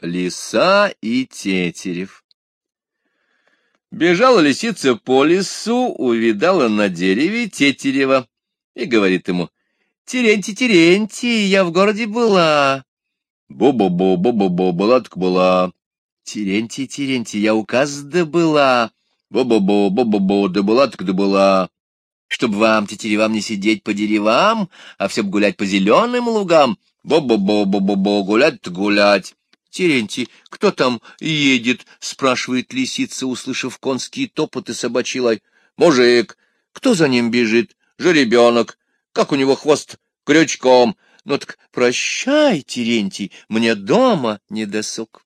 Лиса и Тетерев Бежала лисица по лесу, увидала на дереве Тетерева и говорит ему, «Терентий, Терентий, я в городе была». «Бу-бу-бу, бу-бу-бу, была так была». «Терентий, Терентий, я указ да была». «Бу-бу-бу, бу-бу-бу, да была так да была». «Чтоб вам, тетеревам, не сидеть по деревам, а все б гулять по зеленым лугам». «Бу-бу-бу, бу-бу-бу, гулять-то гулять». — Терентий, кто там едет? — спрашивает лисица, услышав конский топот и собачий лай. — Мужик. Кто за ним бежит? Жеребенок. Как у него хвост крючком. Ну так прощай, Терентий, мне дома не досуг.